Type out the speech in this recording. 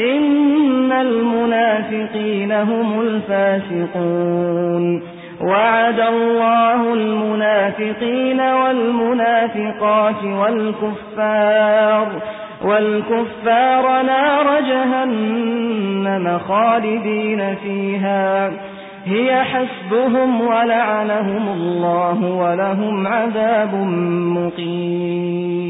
إن المنافقين هم الفاسقون وعد الله المنافقين والمنافقات والكفار والكفار نار جهنم خالدين فيها هي حسبهم ولعنهم الله ولهم عذاب مقيم